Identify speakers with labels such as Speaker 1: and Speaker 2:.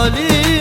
Speaker 1: Halimiz